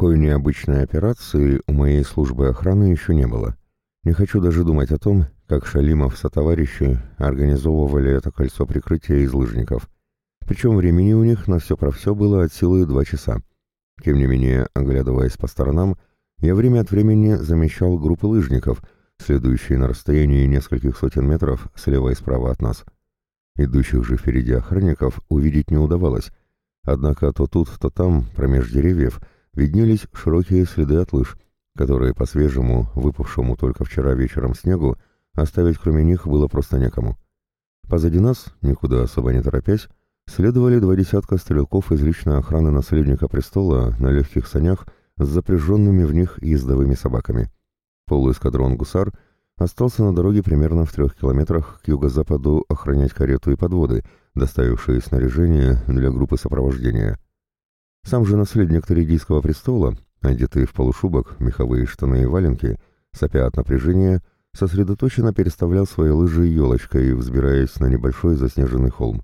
такой необычной операции у моей службы охраны еще не было. Не хочу даже думать о том, как Шалимов со товарищи организовывали это кольцо прикрытия из лыжников. Причем времени у них на все про все было от силы два часа. Тем не менее, оглядываясь по сторонам, я время от времени замечал группы лыжников, следующие на расстоянии нескольких сотен метров слева и справа от нас. Идущих же впереди охранников увидеть не удавалось, однако то тут, то там, промеж деревьев, виднелись широкие следы от лыж, которые по свежему, выпавшему только вчера вечером снегу, оставить кроме них было просто некому. Позади нас, никуда особо не торопясь, следовали два десятка стрелков из личной охраны наследника престола на легких санях с запряженными в них ездовыми собаками. Полуэскадрон «Гусар» остался на дороге примерно в трех километрах к юго-западу охранять карету и подводы, доставившие снаряжение для группы сопровождения. Сам же наследник Торидийского престола, одетый в полушубок, меховые штаны и валенки, сопя от напряжения, сосредоточенно переставлял свои лыжи елочкой, взбираясь на небольшой заснеженный холм.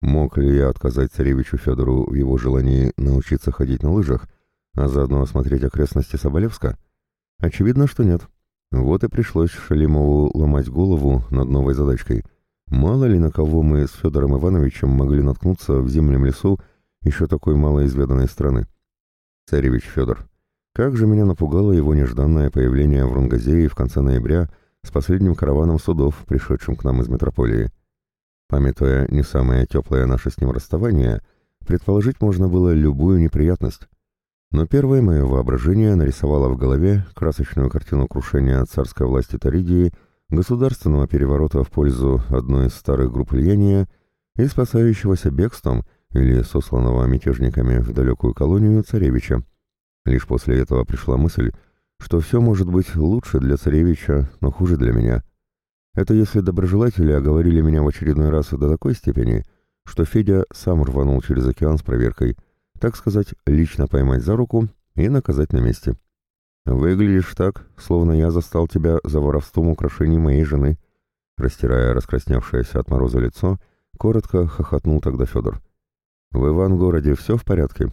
Мог ли я отказать царевичу Федору в его желании научиться ходить на лыжах, а заодно осмотреть окрестности Соболевска? Очевидно, что нет. Вот и пришлось Шалимову ломать голову над новой задачкой. Мало ли на кого мы с Федором Ивановичем могли наткнуться в зимнем лесу еще такой малоизведанной страны. Царевич Федор. Как же меня напугало его нежданное появление в Рунгазее в конце ноября с последним караваном судов, пришедшим к нам из метрополии. Памятуя не самое теплое наше с ним расставание, предположить можно было любую неприятность. Но первое мое воображение нарисовало в голове красочную картину крушения царской власти Торидии, государственного переворота в пользу одной из старых групп влияния и спасающегося бегством или сосланного мятежниками в далекую колонию царевича. Лишь после этого пришла мысль, что все может быть лучше для царевича, но хуже для меня — это если доброжелатели оговорили меня в очередной раз до такой степени, что Федя сам рванул через океан с проверкой, так сказать, лично поймать за руку и наказать на месте. «Выглядишь так, словно я застал тебя за воровством украшений моей жены», растирая раскрасневшееся от мороза лицо, коротко хохотнул тогда Федор. «В Ивангороде все в порядке?»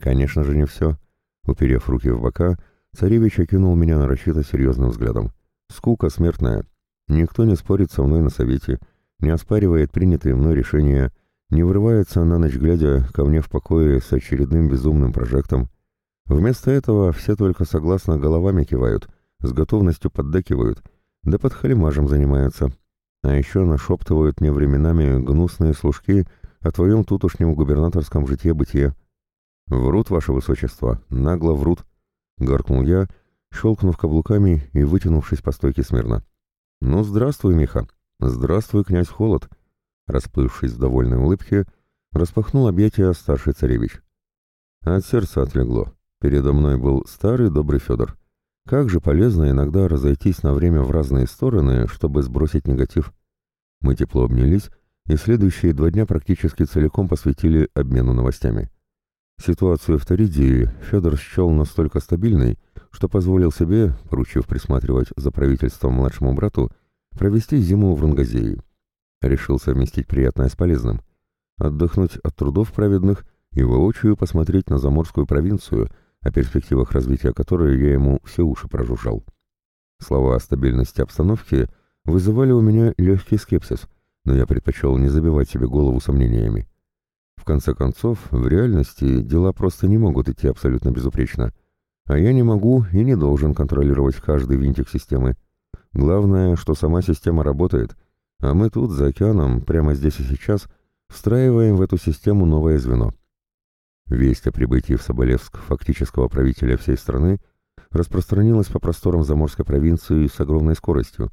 «Конечно же не все». Уперев руки в бока, царевич окинул меня нарочито серьезным взглядом. «Скука смертная. Никто не спорит со мной на совете, не оспаривает принятые мной решения, не врывается на ночь глядя ко мне в покое с очередным безумным прожектом. Вместо этого все только согласно головами кивают, с готовностью поддакивают, да под халимажем занимаются. А еще нашептывают мне временами гнусные служки о твоем тутошнем губернаторском житье-бытие. «Врут, ваше высочество, нагло врут», — гаркнул я, щелкнув каблуками и вытянувшись по стойке смирно. «Ну, здравствуй, Миха! Здравствуй, князь Холод!» Расплывшись в довольной улыбке, распахнул объятия старший царевич. От сердца отлегло. Передо мной был старый добрый Федор. Как же полезно иногда разойтись на время в разные стороны, чтобы сбросить негатив. Мы тепло обнялись, и следующие два дня практически целиком посвятили обмену новостями. Ситуацию в Торидии Федор счел настолько стабильной, что позволил себе, поручив присматривать за правительством младшему брату, провести зиму в Рунгазее. Решил совместить приятное с полезным. Отдохнуть от трудов праведных и воочию посмотреть на заморскую провинцию, о перспективах развития которой я ему все уши прожужжал. Слова о стабильности обстановки вызывали у меня легкий скепсис, но я предпочел не забивать себе голову сомнениями. В конце концов, в реальности дела просто не могут идти абсолютно безупречно — а я не могу и не должен контролировать каждый винтик системы. Главное, что сама система работает, а мы тут, за океаном, прямо здесь и сейчас, встраиваем в эту систему новое звено. Весть о прибытии в Соболевск фактического правителя всей страны распространилась по просторам Заморской провинции с огромной скоростью,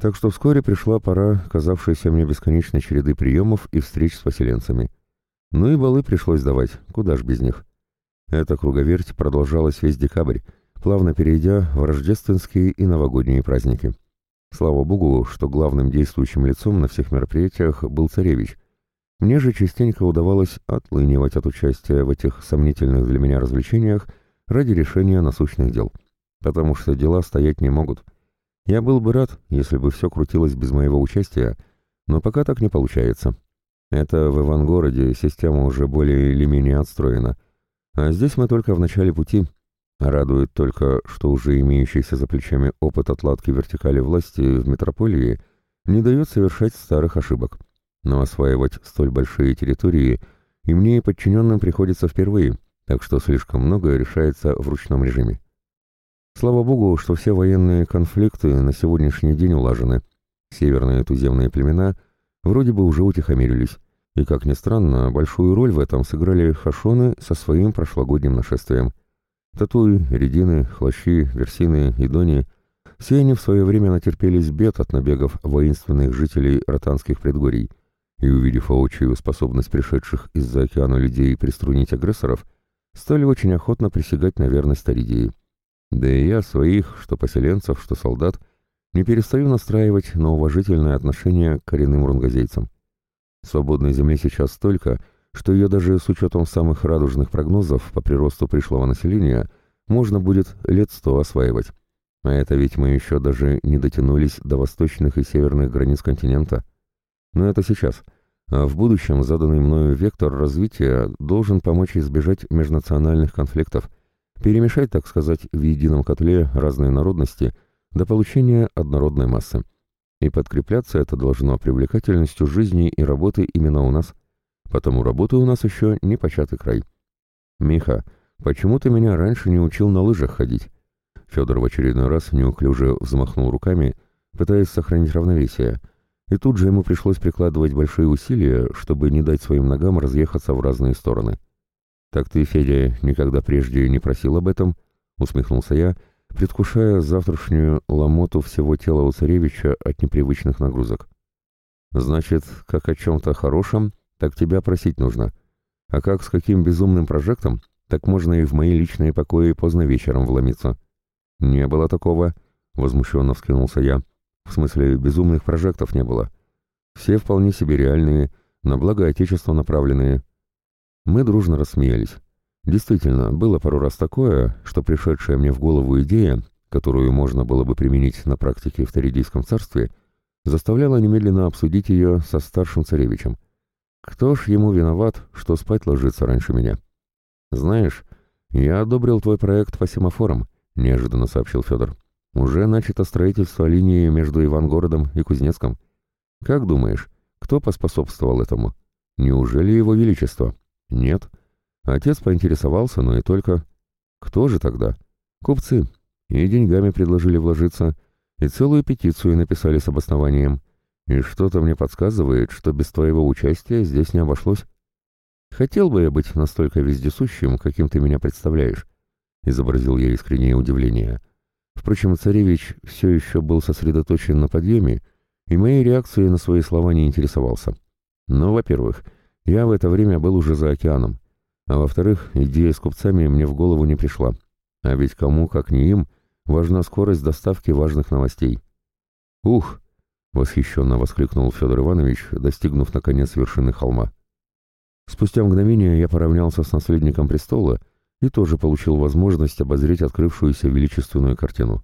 так что вскоре пришла пора казавшейся мне бесконечной череды приемов и встреч с поселенцами. Ну и балы пришлось давать, куда ж без них. Эта круговерть продолжалась весь декабрь, плавно перейдя в рождественские и новогодние праздники. Слава богу, что главным действующим лицом на всех мероприятиях был царевич. Мне же частенько удавалось отлынивать от участия в этих сомнительных для меня развлечениях ради решения насущных дел. Потому что дела стоять не могут. Я был бы рад, если бы все крутилось без моего участия, но пока так не получается. Это в Ивангороде система уже более или менее отстроена — а здесь мы только в начале пути, Радует только, что уже имеющийся за плечами опыт отладки вертикали власти в метрополии не дает совершать старых ошибок. Но осваивать столь большие территории и мне и подчиненным приходится впервые, так что слишком многое решается в ручном режиме. Слава богу, что все военные конфликты на сегодняшний день улажены. Северные туземные племена вроде бы уже утихомирились, и, как ни странно, большую роль в этом сыграли хашоны со своим прошлогодним нашествием. Татуи, редины, хлащи, версины и дони – все они в свое время натерпелись бед от набегов воинственных жителей ротанских предгорий, и, увидев воочию способность пришедших из-за океана людей приструнить агрессоров, стали очень охотно присягать на верность Таридии. Да и я своих, что поселенцев, что солдат, не перестаю настраивать на уважительное отношение к коренным рунгазейцам. Свободной земли сейчас столько, что ее даже с учетом самых радужных прогнозов по приросту пришлого населения можно будет лет сто осваивать. А это ведь мы еще даже не дотянулись до восточных и северных границ континента. Но это сейчас. А в будущем заданный мною вектор развития должен помочь избежать межнациональных конфликтов, перемешать, так сказать, в едином котле разные народности до получения однородной массы. И подкрепляться это должно привлекательностью жизни и работы именно у нас. Потому работы у нас еще не початый край. «Миха, почему ты меня раньше не учил на лыжах ходить?» Федор в очередной раз неуклюже взмахнул руками, пытаясь сохранить равновесие, и тут же ему пришлось прикладывать большие усилия, чтобы не дать своим ногам разъехаться в разные стороны. «Так ты, Федя, никогда прежде не просил об этом?» — усмехнулся я, предвкушая завтрашнюю ломоту всего тела у царевича от непривычных нагрузок. «Значит, как о чем-то хорошем, так тебя просить нужно. А как с каким безумным прожектом, так можно и в мои личные покои поздно вечером вломиться». «Не было такого», — возмущенно вскинулся я. «В смысле, безумных прожектов не было. Все вполне себе реальные, на благо Отечества направленные». Мы дружно рассмеялись. Действительно, было пару раз такое, что пришедшая мне в голову идея, которую можно было бы применить на практике в Таридийском царстве, заставляла немедленно обсудить ее со старшим царевичем. Кто ж ему виноват, что спать ложится раньше меня? Знаешь, я одобрил твой проект по семафорам, — неожиданно сообщил Федор. «Уже начато строительство линии между Ивангородом и Кузнецком. Как думаешь, кто поспособствовал этому? Неужели его величество? Нет. Отец поинтересовался, но и только. Кто же тогда? Купцы. И деньгами предложили вложиться, и целую петицию написали с обоснованием. И что-то мне подсказывает, что без твоего участия здесь не обошлось. Хотел бы я быть настолько вездесущим, каким ты меня представляешь изобразил я искреннее удивление. Впрочем, царевич все еще был сосредоточен на подъеме, и моей реакцией на свои слова не интересовался. Но, во-первых, я в это время был уже за океаном, а во-вторых, идея с купцами мне в голову не пришла. А ведь кому, как не им, важна скорость доставки важных новостей. «Ух!» — восхищенно воскликнул Федор Иванович, достигнув, наконец, вершины холма. Спустя мгновение я поравнялся с наследником престола — и тоже получил возможность обозреть открывшуюся величественную картину.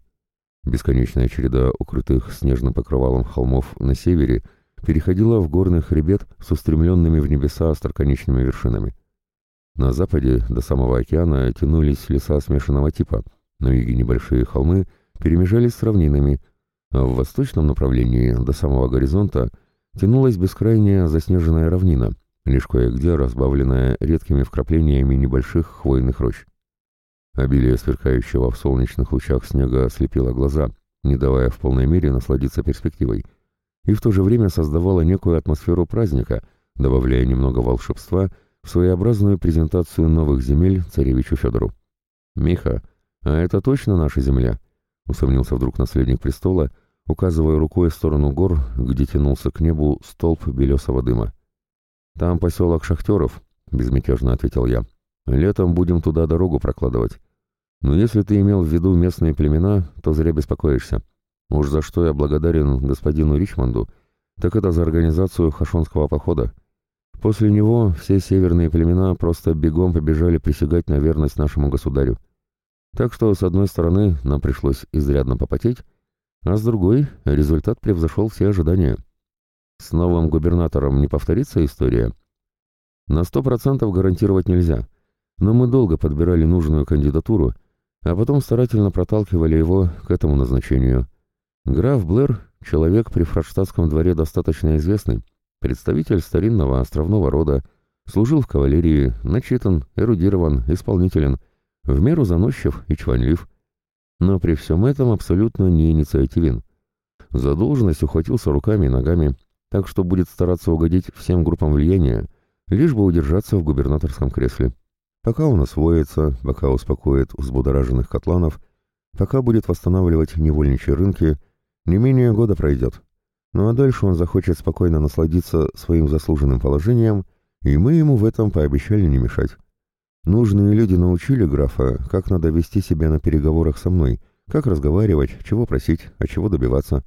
Бесконечная череда укрытых снежным покрывалом холмов на севере переходила в горный хребет с устремленными в небеса остроконечными вершинами. На западе до самого океана тянулись леса смешанного типа, но юге небольшие холмы перемежались с равнинами, а в восточном направлении до самого горизонта тянулась бескрайняя заснеженная равнина, лишь кое-где разбавленная редкими вкраплениями небольших хвойных рощ. Обилие сверкающего в солнечных лучах снега ослепило глаза, не давая в полной мере насладиться перспективой, и в то же время создавало некую атмосферу праздника, добавляя немного волшебства в своеобразную презентацию новых земель царевичу Федору. «Миха, а это точно наша земля?» — усомнился вдруг наследник престола, указывая рукой в сторону гор, где тянулся к небу столб белесого дыма. «Там поселок Шахтеров», — безмятежно ответил я. «Летом будем туда дорогу прокладывать. Но если ты имел в виду местные племена, то зря беспокоишься. Уж за что я благодарен господину Ричмонду, так это за организацию хашонского похода. После него все северные племена просто бегом побежали присягать на верность нашему государю. Так что, с одной стороны, нам пришлось изрядно попотеть, а с другой результат превзошел все ожидания». С новым губернатором не повторится история? На сто процентов гарантировать нельзя, но мы долго подбирали нужную кандидатуру, а потом старательно проталкивали его к этому назначению. Граф Блэр — человек при фрадштадтском дворе достаточно известный, представитель старинного островного рода, служил в кавалерии, начитан, эрудирован, исполнителен, в меру заносчив и чванлив. Но при всем этом абсолютно не инициативен. За должность ухватился руками и ногами, так что будет стараться угодить всем группам влияния, лишь бы удержаться в губернаторском кресле. Пока он освоится, пока успокоит взбудораженных котланов, пока будет восстанавливать невольничьи рынки, не менее года пройдет. Ну а дальше он захочет спокойно насладиться своим заслуженным положением, и мы ему в этом пообещали не мешать. Нужные люди научили графа, как надо вести себя на переговорах со мной, как разговаривать, чего просить, а чего добиваться.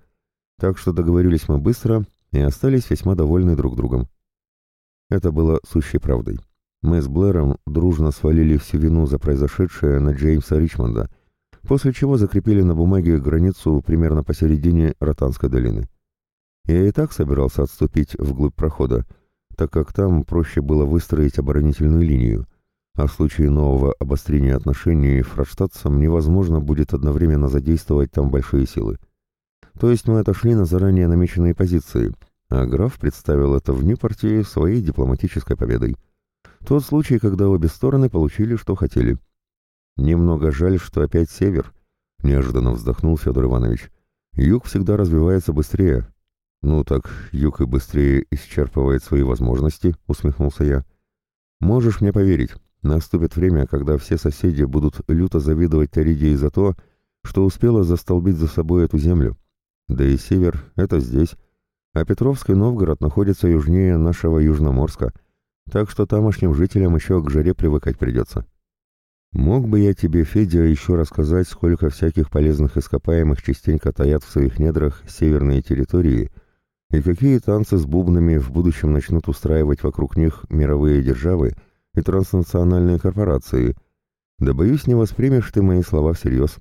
Так что договорились мы быстро и остались весьма довольны друг другом. Это было сущей правдой. Мы с Блэром дружно свалили всю вину за произошедшее на Джеймса Ричмонда, после чего закрепили на бумаге границу примерно посередине Ротанской долины. Я и так собирался отступить вглубь прохода, так как там проще было выстроить оборонительную линию, а в случае нового обострения отношений фрадштадцам невозможно будет одновременно задействовать там большие силы. То есть мы отошли на заранее намеченные позиции, а граф представил это вне партии своей дипломатической победой. Тот случай, когда обе стороны получили, что хотели. «Немного жаль, что опять север», — неожиданно вздохнул Федор Иванович. «Юг всегда развивается быстрее». «Ну так, юг и быстрее исчерпывает свои возможности», — усмехнулся я. «Можешь мне поверить, наступит время, когда все соседи будут люто завидовать Торидии за то, что успела застолбить за собой эту землю. Да и север — это здесь, а Петровский Новгород находится южнее нашего Южноморска, так что тамошним жителям еще к жаре привыкать придется. Мог бы я тебе, Федя, еще рассказать, сколько всяких полезных ископаемых частенько таят в своих недрах северные территории, и какие танцы с бубнами в будущем начнут устраивать вокруг них мировые державы и транснациональные корпорации. Да, боюсь, не воспримешь ты мои слова всерьез.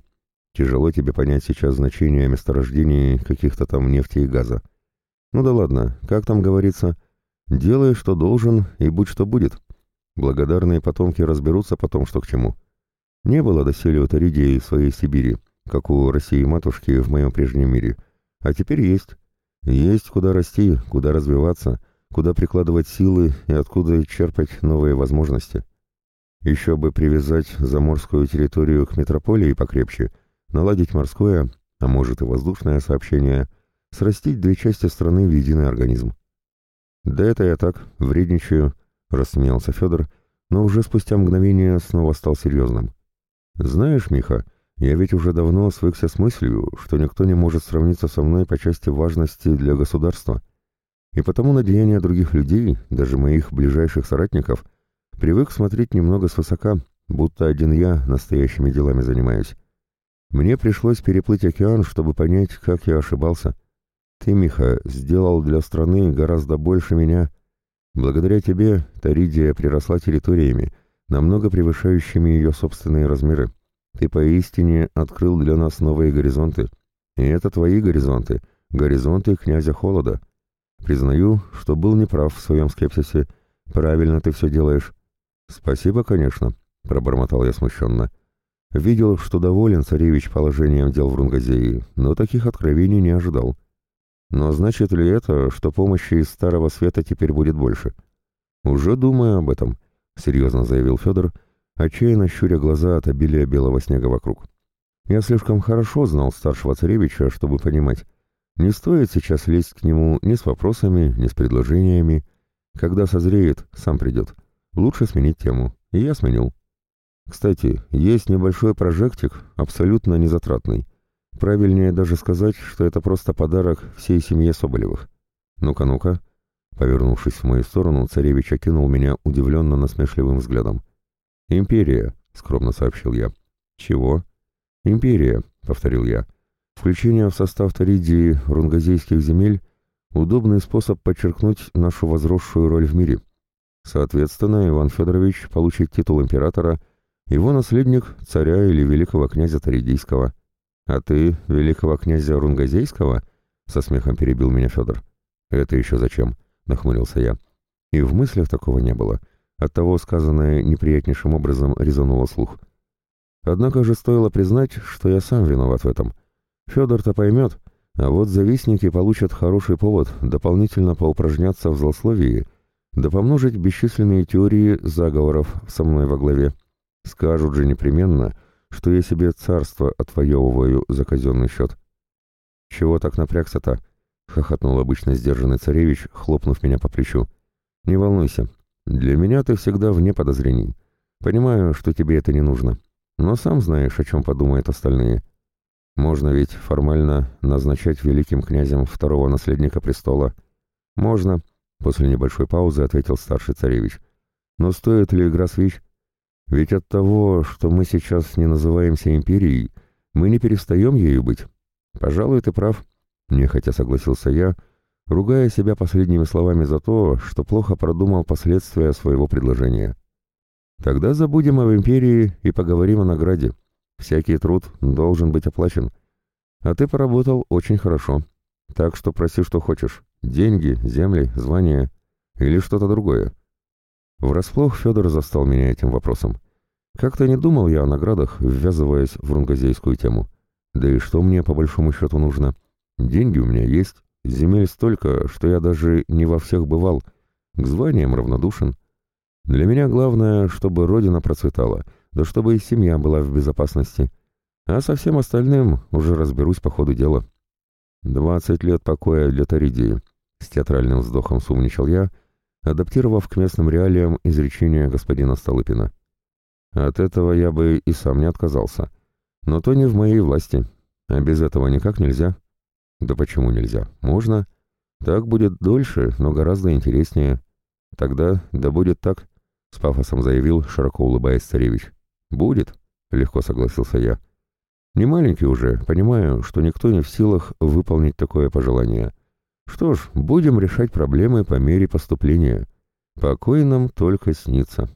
Тяжело тебе понять сейчас значение месторождений каких-то там нефти и газа. Ну да ладно, как там говорится, делай, что должен, и будь что будет. Благодарные потомки разберутся потом, что к чему. Не было доселе у Торидии своей Сибири, как у России-матушки в моем прежнем мире, а теперь есть. Есть куда расти, куда развиваться, куда прикладывать силы и откуда черпать новые возможности. Еще бы привязать заморскую территорию к метрополии покрепче, наладить морское, а может и воздушное сообщение, срастить две части страны в единый организм. «Да это я так, вредничаю», — рассмеялся Федор, но уже спустя мгновение снова стал серьезным. «Знаешь, Миха, я ведь уже давно свыкся с мыслью, что никто не может сравниться со мной по части важности для государства, и потому на деяния других людей, даже моих ближайших соратников, привык смотреть немного свысока, будто один я настоящими делами занимаюсь. Мне пришлось переплыть океан, чтобы понять, как я ошибался». Ты, Миха, сделал для страны гораздо больше меня. Благодаря тебе Таридия приросла территориями, намного превышающими ее собственные размеры. Ты поистине открыл для нас новые горизонты. И это твои горизонты, горизонты князя Холода. Признаю, что был неправ в своем скепсисе. Правильно ты все делаешь. Спасибо, конечно, пробормотал я смущенно. Видел, что доволен царевич положением дел в Рунгазее, но таких откровений не ожидал. Но значит ли это, что помощи из Старого Света теперь будет больше? Уже думаю об этом, серьезно заявил Федор, отчаянно щуря глаза от обилия белого снега вокруг. Я слишком хорошо знал старшего царевича, чтобы понимать, не стоит сейчас лезть к нему ни с вопросами, ни с предложениями. Когда созреет, сам придет. Лучше сменить тему. И я сменил. Кстати, есть небольшой прожектик, абсолютно незатратный. Правильнее даже сказать, что это просто подарок всей семье Соболевых. Ну-ка, ну-ка. Повернувшись в мою сторону, царевич окинул меня удивленно насмешливым взглядом. «Империя», — скромно сообщил я. «Чего?» «Империя», — повторил я. «Включение в состав Таридии рунгазейских земель — удобный способ подчеркнуть нашу возросшую роль в мире. Соответственно, Иван Федорович получит титул императора, его наследник — царя или великого князя Таридийского». «А ты великого князя Рунгазейского?» — со смехом перебил меня Федор. «Это еще зачем?» — нахмурился я. И в мыслях такого не было. Оттого сказанное неприятнейшим образом резануло слух. Однако же стоило признать, что я сам виноват в этом. Федор-то поймет, а вот завистники получат хороший повод дополнительно поупражняться в злословии, да помножить бесчисленные теории заговоров со мной во главе. Скажут же непременно, что я себе царство отвоевываю за казенный счет. «Чего так напрягся-то?» — хохотнул обычно сдержанный царевич, хлопнув меня по плечу. «Не волнуйся, для меня ты всегда вне подозрений. Понимаю, что тебе это не нужно, но сам знаешь, о чем подумают остальные. Можно ведь формально назначать великим князем второго наследника престола. Можно, после небольшой паузы ответил старший царевич. Но стоит ли игра свеч? Ведь от того, что мы сейчас не называемся империей, мы не перестаем ею быть. Пожалуй, ты прав, нехотя согласился я, ругая себя последними словами за то, что плохо продумал последствия своего предложения. Тогда забудем об империи и поговорим о награде. Всякий труд должен быть оплачен. А ты поработал очень хорошо. Так что проси, что хочешь. Деньги, земли, звания или что-то другое. Врасплох Федор застал меня этим вопросом. Как-то не думал я о наградах, ввязываясь в рунгазейскую тему. Да и что мне по большому счету нужно? Деньги у меня есть, земель столько, что я даже не во всех бывал. К званиям равнодушен. Для меня главное, чтобы родина процветала, да чтобы и семья была в безопасности. А со всем остальным уже разберусь по ходу дела. «Двадцать лет покоя для Таридии», — с театральным вздохом сумничал я, адаптировав к местным реалиям изречение господина Столыпина. От этого я бы и сам не отказался. Но то не в моей власти, а без этого никак нельзя. Да почему нельзя? Можно. Так будет дольше, но гораздо интереснее. Тогда, да будет так, — с пафосом заявил, широко улыбаясь царевич. «Будет», — легко согласился я. «Не маленький уже, понимаю, что никто не в силах выполнить такое пожелание. Что ж, будем решать проблемы по мере поступления. Покой нам только снится».